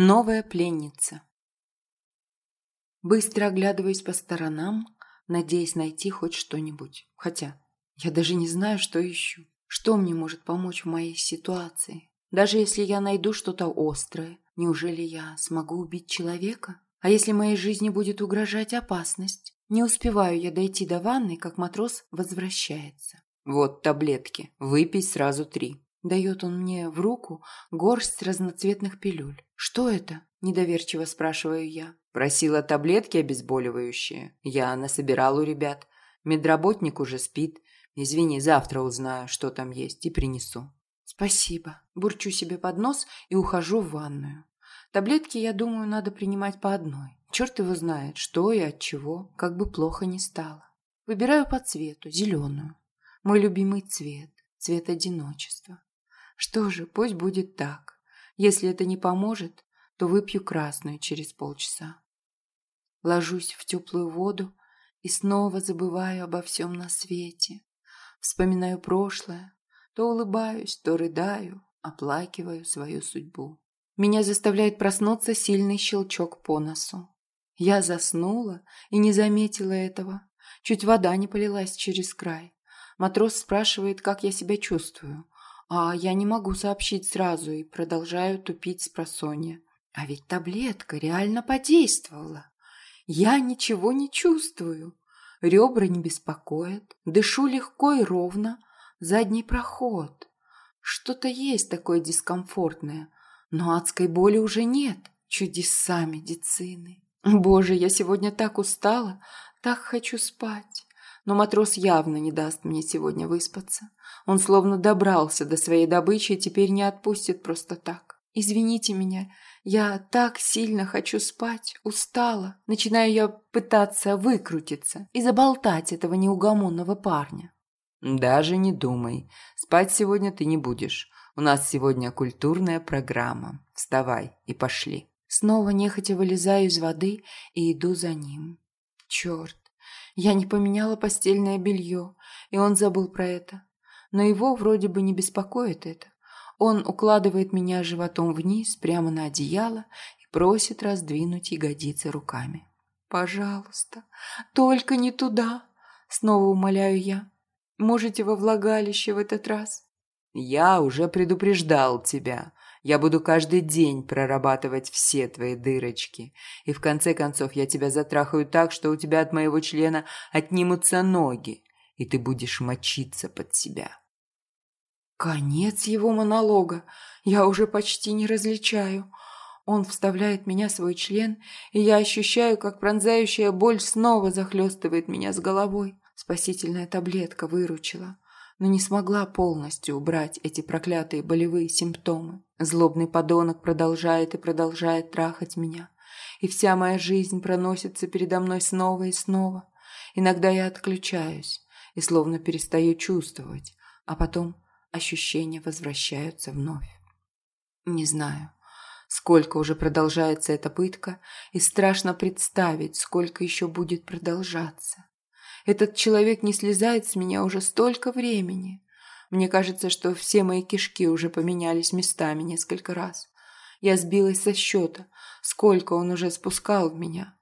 Новая пленница. Быстро оглядываюсь по сторонам, надеясь найти хоть что-нибудь. Хотя я даже не знаю, что ищу. Что мне может помочь в моей ситуации? Даже если я найду что-то острое, неужели я смогу убить человека? А если моей жизни будет угрожать опасность? Не успеваю я дойти до ванной, как матрос возвращается. Вот таблетки. Выпей сразу три. Дает он мне в руку горсть разноцветных пилюль. «Что это?» – недоверчиво спрашиваю я. Просила таблетки обезболивающие. Я насобирал у ребят. Медработник уже спит. Извини, завтра узнаю, что там есть, и принесу. Спасибо. Бурчу себе под нос и ухожу в ванную. Таблетки, я думаю, надо принимать по одной. Черт его знает, что и от чего, как бы плохо ни стало. Выбираю по цвету, зеленую. Мой любимый цвет, цвет одиночества. Что же, пусть будет так. Если это не поможет, то выпью красную через полчаса. Ложусь в теплую воду и снова забываю обо всем на свете. Вспоминаю прошлое, то улыбаюсь, то рыдаю, оплакиваю свою судьбу. Меня заставляет проснуться сильный щелчок по носу. Я заснула и не заметила этого. Чуть вода не полилась через край. Матрос спрашивает, как я себя чувствую. А я не могу сообщить сразу и продолжаю тупить с просонья. А ведь таблетка реально подействовала. Я ничего не чувствую. Ребра не беспокоят, дышу легко и ровно. Задний проход. Что-то есть такое дискомфортное, но адской боли уже нет. Чудеса медицины. Боже, я сегодня так устала, так хочу спать. Но матрос явно не даст мне сегодня выспаться. Он словно добрался до своей добычи и теперь не отпустит просто так. Извините меня, я так сильно хочу спать, устала. Начинаю я пытаться выкрутиться и заболтать этого неугомонного парня. Даже не думай. Спать сегодня ты не будешь. У нас сегодня культурная программа. Вставай и пошли. Снова нехотя вылезаю из воды и иду за ним. Черт, я не поменяла постельное белье, и он забыл про это. Но его вроде бы не беспокоит это. Он укладывает меня животом вниз, прямо на одеяло, и просит раздвинуть ягодицы руками. «Пожалуйста, только не туда!» Снова умоляю я. «Можете во влагалище в этот раз?» «Я уже предупреждал тебя. Я буду каждый день прорабатывать все твои дырочки. И в конце концов я тебя затрахаю так, что у тебя от моего члена отнимутся ноги, и ты будешь мочиться под себя. Конец его монолога. Я уже почти не различаю. Он вставляет меня свой член, и я ощущаю, как пронзающая боль снова захлестывает меня с головой. Спасительная таблетка выручила но не смогла полностью убрать эти проклятые болевые симптомы. Злобный подонок продолжает и продолжает трахать меня. И вся моя жизнь проносится передо мной снова и снова. Иногда я отключаюсь и словно перестаю чувствовать, а потом ощущения возвращаются вновь. Не знаю, сколько уже продолжается эта пытка, и страшно представить, сколько еще будет продолжаться. Этот человек не слезает с меня уже столько времени. Мне кажется, что все мои кишки уже поменялись местами несколько раз. Я сбилась со счета, сколько он уже спускал в меня.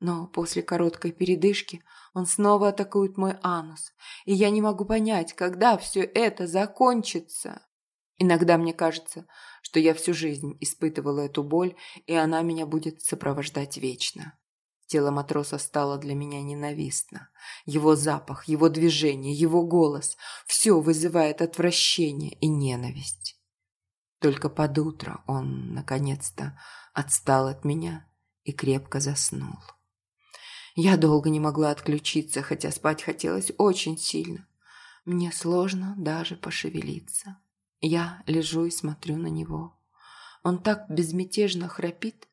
Но после короткой передышки он снова атакует мой анус, и я не могу понять, когда все это закончится. Иногда мне кажется, что я всю жизнь испытывала эту боль, и она меня будет сопровождать вечно. Тело матроса стало для меня ненавистно. Его запах, его движение, его голос – все вызывает отвращение и ненависть. Только под утро он, наконец-то, отстал от меня и крепко заснул. Я долго не могла отключиться, хотя спать хотелось очень сильно. Мне сложно даже пошевелиться. Я лежу и смотрю на него. Он так безмятежно храпит,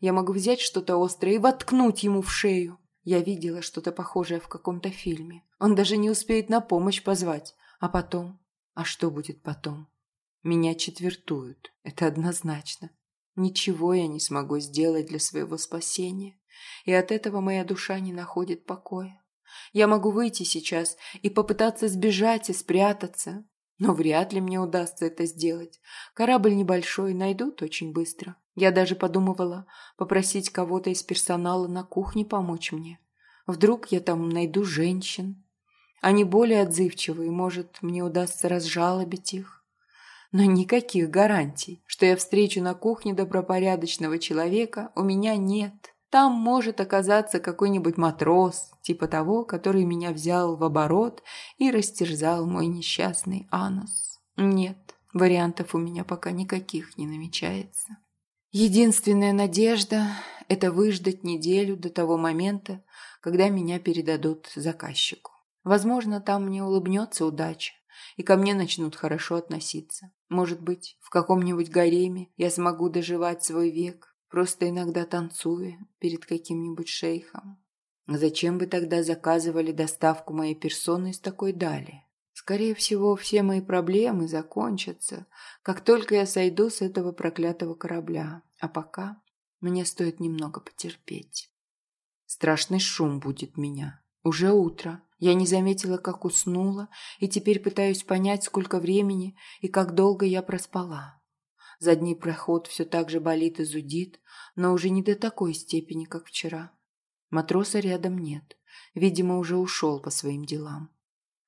я могу взять что-то острое и воткнуть ему в шею. Я видела что-то похожее в каком-то фильме. Он даже не успеет на помощь позвать. А потом? А что будет потом? Меня четвертуют. Это однозначно. Ничего я не смогу сделать для своего спасения. И от этого моя душа не находит покоя. Я могу выйти сейчас и попытаться сбежать и спрятаться. Но вряд ли мне удастся это сделать. Корабль небольшой, найдут очень быстро. Я даже подумывала попросить кого-то из персонала на кухне помочь мне. Вдруг я там найду женщин. Они более отзывчивые, может, мне удастся разжалобить их. Но никаких гарантий, что я встречу на кухне добропорядочного человека, у меня нет. Там может оказаться какой-нибудь матрос, типа того, который меня взял в оборот и растерзал мой несчастный анус. Нет, вариантов у меня пока никаких не намечается. Единственная надежда – это выждать неделю до того момента, когда меня передадут заказчику. Возможно, там мне улыбнется удача, и ко мне начнут хорошо относиться. Может быть, в каком-нибудь гареме я смогу доживать свой век, просто иногда танцуя перед каким-нибудь шейхом. Зачем вы тогда заказывали доставку моей персоны из такой дали? Скорее всего, все мои проблемы закончатся, как только я сойду с этого проклятого корабля. А пока мне стоит немного потерпеть. Страшный шум будет меня. Уже утро. Я не заметила, как уснула, и теперь пытаюсь понять, сколько времени и как долго я проспала. Задний проход все так же болит и зудит, но уже не до такой степени, как вчера. Матроса рядом нет. Видимо, уже ушел по своим делам.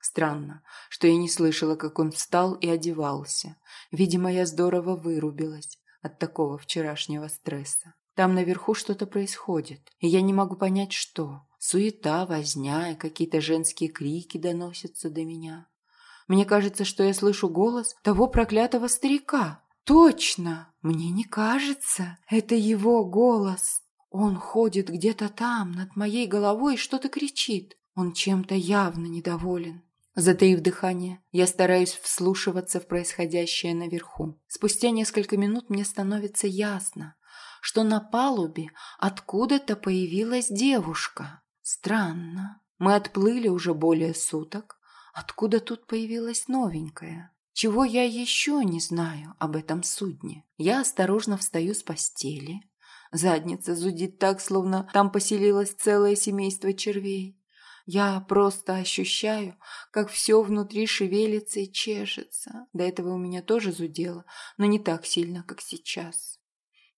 Странно, что я не слышала, как он встал и одевался. Видимо, я здорово вырубилась от такого вчерашнего стресса. Там наверху что-то происходит, и я не могу понять, что. Суета, возня и какие-то женские крики доносятся до меня. Мне кажется, что я слышу голос того проклятого старика. Точно! Мне не кажется. Это его голос. Он ходит где-то там, над моей головой, и что-то кричит. Он чем-то явно недоволен. Затаив дыхание, я стараюсь вслушиваться в происходящее наверху. Спустя несколько минут мне становится ясно, что на палубе откуда-то появилась девушка. Странно. Мы отплыли уже более суток. Откуда тут появилась новенькая? Чего я еще не знаю об этом судне? Я осторожно встаю с постели. Задница зудит так, словно там поселилось целое семейство червей. Я просто ощущаю, как все внутри шевелится и чешется. До этого у меня тоже зудело, но не так сильно, как сейчас.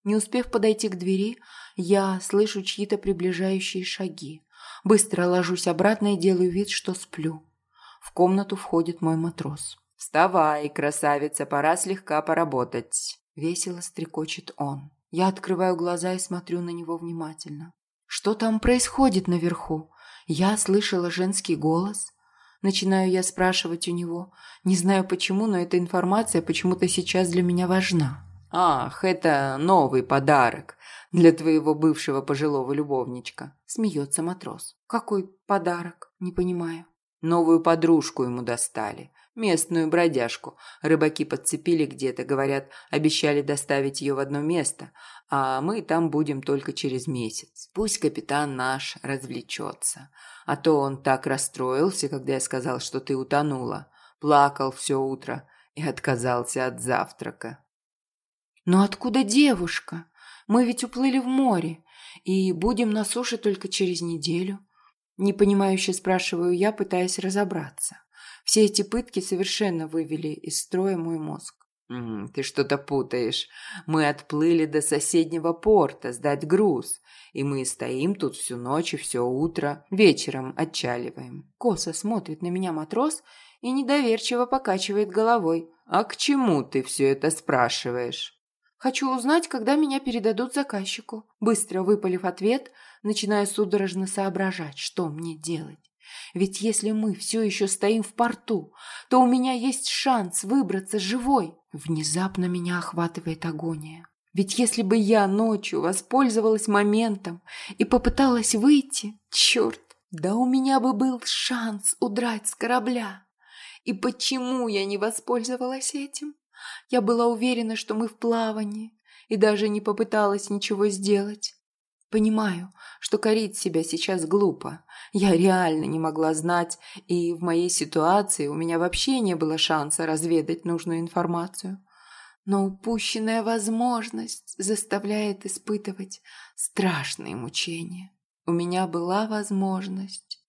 Не успев подойти к двери, я слышу чьи-то приближающие шаги. Быстро ложусь обратно и делаю вид, что сплю. В комнату входит мой матрос. «Вставай, красавица, пора слегка поработать», — весело стрекочет он. Я открываю глаза и смотрю на него внимательно. Что там происходит наверху? Я слышала женский голос. Начинаю я спрашивать у него. Не знаю почему, но эта информация почему-то сейчас для меня важна. «Ах, это новый подарок для твоего бывшего пожилого любовничка», – смеется матрос. «Какой подарок? Не понимаю». Новую подружку ему достали. Местную бродяжку. Рыбаки подцепили где-то, говорят, обещали доставить ее в одно место, а мы там будем только через месяц. Пусть капитан наш развлечется. А то он так расстроился, когда я сказал, что ты утонула. Плакал все утро и отказался от завтрака. «Но откуда девушка? Мы ведь уплыли в море и будем на суше только через неделю». Непонимающе спрашиваю я, пытаясь разобраться. Все эти пытки совершенно вывели из строя мой мозг. «Ты что-то путаешь. Мы отплыли до соседнего порта сдать груз, и мы стоим тут всю ночь и все утро. Вечером отчаливаем». Косо смотрит на меня матрос и недоверчиво покачивает головой. «А к чему ты все это спрашиваешь?» «Хочу узнать, когда меня передадут заказчику». Быстро выпалив ответ, начиная судорожно соображать, что мне делать. Ведь если мы все еще стоим в порту, то у меня есть шанс выбраться живой. Внезапно меня охватывает агония. Ведь если бы я ночью воспользовалась моментом и попыталась выйти, черт, да у меня бы был шанс удрать с корабля. И почему я не воспользовалась этим? Я была уверена, что мы в плавании, и даже не попыталась ничего сделать. Понимаю, что корить себя сейчас глупо. Я реально не могла знать, и в моей ситуации у меня вообще не было шанса разведать нужную информацию. Но упущенная возможность заставляет испытывать страшные мучения. У меня была возможность,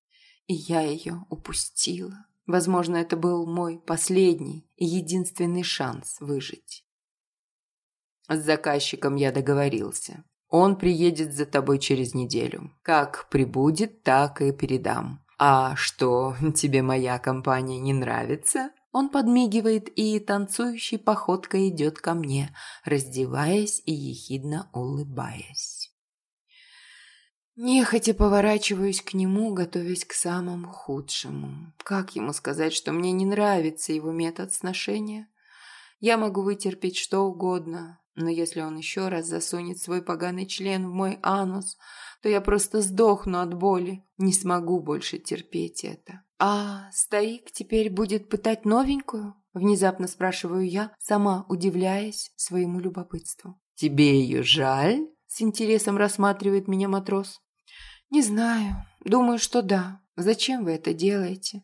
и я ее упустила. Возможно, это был мой последний и единственный шанс выжить. С заказчиком я договорился. Он приедет за тобой через неделю. Как прибудет, так и передам. А что, тебе моя компания не нравится? Он подмигивает и танцующей походкой идет ко мне, раздеваясь и ехидно улыбаясь. Нехотя поворачиваюсь к нему, готовясь к самому худшему. Как ему сказать, что мне не нравится его метод сношения? Я могу вытерпеть что угодно, но если он еще раз засунет свой поганый член в мой анус, то я просто сдохну от боли. Не смогу больше терпеть это. «А старик теперь будет пытать новенькую?» Внезапно спрашиваю я, сама удивляясь своему любопытству. «Тебе ее жаль?» С интересом рассматривает меня матрос. «Не знаю. Думаю, что да. Зачем вы это делаете?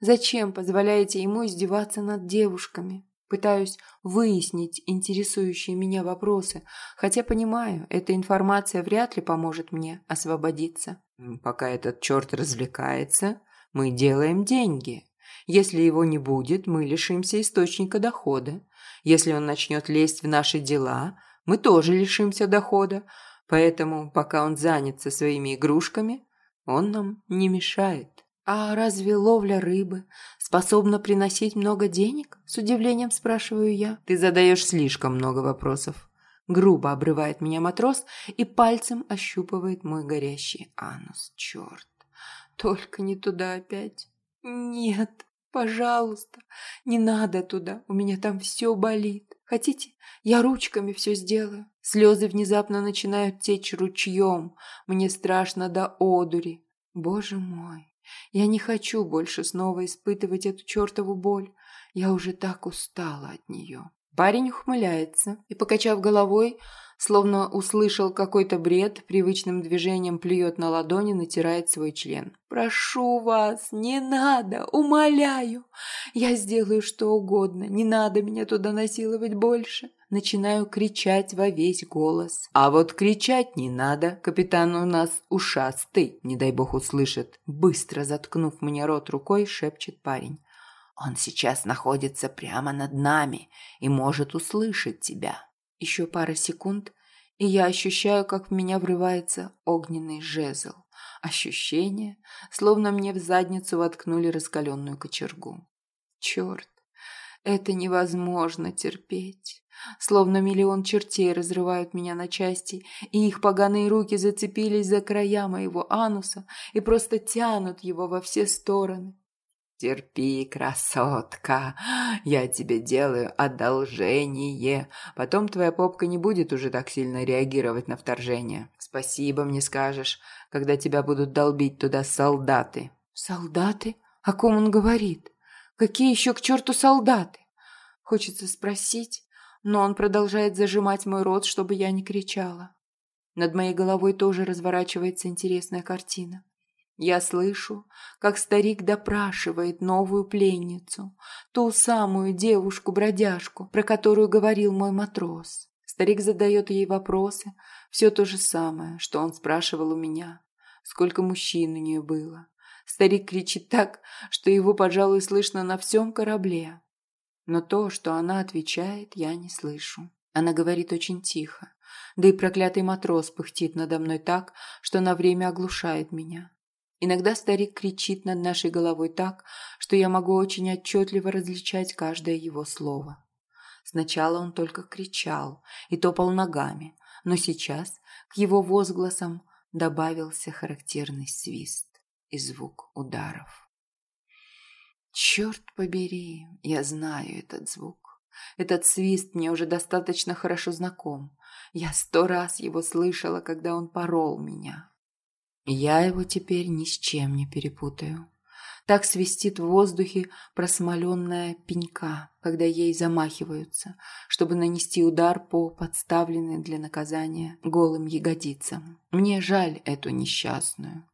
Зачем позволяете ему издеваться над девушками? Пытаюсь выяснить интересующие меня вопросы, хотя понимаю, эта информация вряд ли поможет мне освободиться. Пока этот черт развлекается, мы делаем деньги. Если его не будет, мы лишимся источника дохода. Если он начнет лезть в наши дела, мы тоже лишимся дохода. Поэтому, пока он занят со своими игрушками, он нам не мешает. «А разве ловля рыбы способна приносить много денег?» С удивлением спрашиваю я. «Ты задаешь слишком много вопросов». Грубо обрывает меня матрос и пальцем ощупывает мой горящий анус. Черт, только не туда опять. Нет, пожалуйста, не надо туда, у меня там все болит. Хотите, я ручками все сделаю? Слезы внезапно начинают течь ручьем. Мне страшно до одури. Боже мой, я не хочу больше снова испытывать эту чертову боль. Я уже так устала от нее. Парень ухмыляется и, покачав головой, словно услышал какой-то бред, привычным движением плюет на ладони, натирает свой член. «Прошу вас, не надо, умоляю! Я сделаю что угодно, не надо меня туда насиловать больше!» Начинаю кричать во весь голос. «А вот кричать не надо, капитан у нас ушастый, не дай бог услышит!» Быстро заткнув мне рот рукой, шепчет парень. «Он сейчас находится прямо над нами и может услышать тебя!» Еще пара секунд, и я ощущаю, как в меня врывается огненный жезл. Ощущение, словно мне в задницу воткнули раскаленную кочергу. Черт, это невозможно терпеть. Словно миллион чертей разрывают меня на части, и их поганые руки зацепились за края моего ануса и просто тянут его во все стороны. «Терпи, красотка, я тебе делаю одолжение. Потом твоя попка не будет уже так сильно реагировать на вторжение. Спасибо мне скажешь, когда тебя будут долбить туда солдаты». «Солдаты? О ком он говорит? Какие еще к черту солдаты?» Хочется спросить, но он продолжает зажимать мой рот, чтобы я не кричала. Над моей головой тоже разворачивается интересная картина. Я слышу, как старик допрашивает новую пленницу, ту самую девушку-бродяжку, про которую говорил мой матрос. Старик задает ей вопросы, все то же самое, что он спрашивал у меня. Сколько мужчин у нее было. Старик кричит так, что его, пожалуй, слышно на всем корабле. Но то, что она отвечает, я не слышу. Она говорит очень тихо, да и проклятый матрос пыхтит надо мной так, что на время оглушает меня. Иногда старик кричит над нашей головой так, что я могу очень отчетливо различать каждое его слово. Сначала он только кричал и топал ногами, но сейчас к его возгласам добавился характерный свист и звук ударов. Черт побери, я знаю этот звук. Этот свист мне уже достаточно хорошо знаком. Я сто раз его слышала, когда он порол меня. Я его теперь ни с чем не перепутаю. Так свистит в воздухе просмоленная пенька, когда ей замахиваются, чтобы нанести удар по подставленной для наказания голым ягодицам. Мне жаль эту несчастную.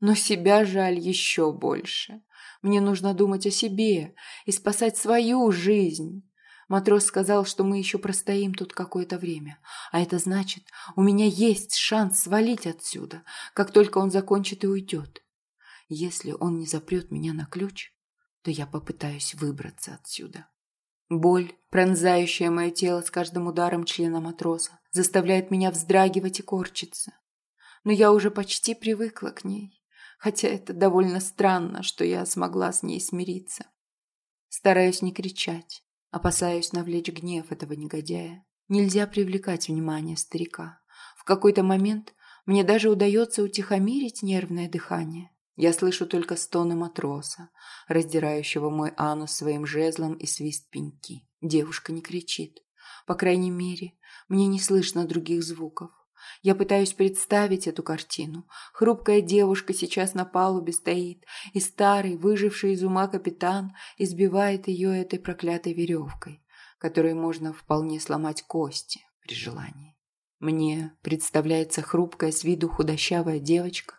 Но себя жаль еще больше. Мне нужно думать о себе и спасать свою жизнь. Матрос сказал, что мы еще простоим тут какое-то время. А это значит, у меня есть шанс свалить отсюда, как только он закончит и уйдет. Если он не запрет меня на ключ, то я попытаюсь выбраться отсюда. Боль, пронзающая мое тело с каждым ударом члена матроса, заставляет меня вздрагивать и корчиться. Но я уже почти привыкла к ней, хотя это довольно странно, что я смогла с ней смириться. Стараюсь не кричать, опасаюсь навлечь гнев этого негодяя. Нельзя привлекать внимание старика. В какой-то момент мне даже удается утихомирить нервное дыхание. Я слышу только стоны матроса, раздирающего мой анус своим жезлом и свист пеньки. Девушка не кричит. По крайней мере, мне не слышно других звуков. Я пытаюсь представить эту картину. Хрупкая девушка сейчас на палубе стоит, и старый, выживший из ума капитан, избивает ее этой проклятой веревкой, которой можно вполне сломать кости при желании. Мне представляется хрупкая с виду худощавая девочка,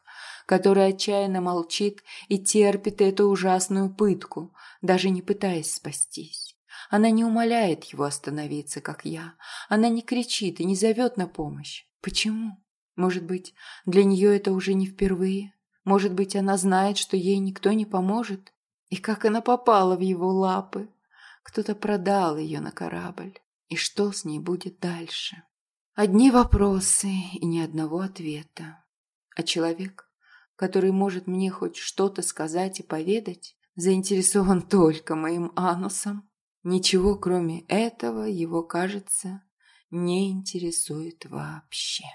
которая отчаянно молчит и терпит эту ужасную пытку, даже не пытаясь спастись. Она не умоляет его остановиться, как я. Она не кричит и не зовет на помощь. Почему? Может быть, для нее это уже не впервые? Может быть, она знает, что ей никто не поможет? И как она попала в его лапы? Кто-то продал ее на корабль. И что с ней будет дальше? Одни вопросы и ни одного ответа. А человек, который может мне хоть что-то сказать и поведать, заинтересован только моим анусом. Ничего, кроме этого, его, кажется, не интересует вообще.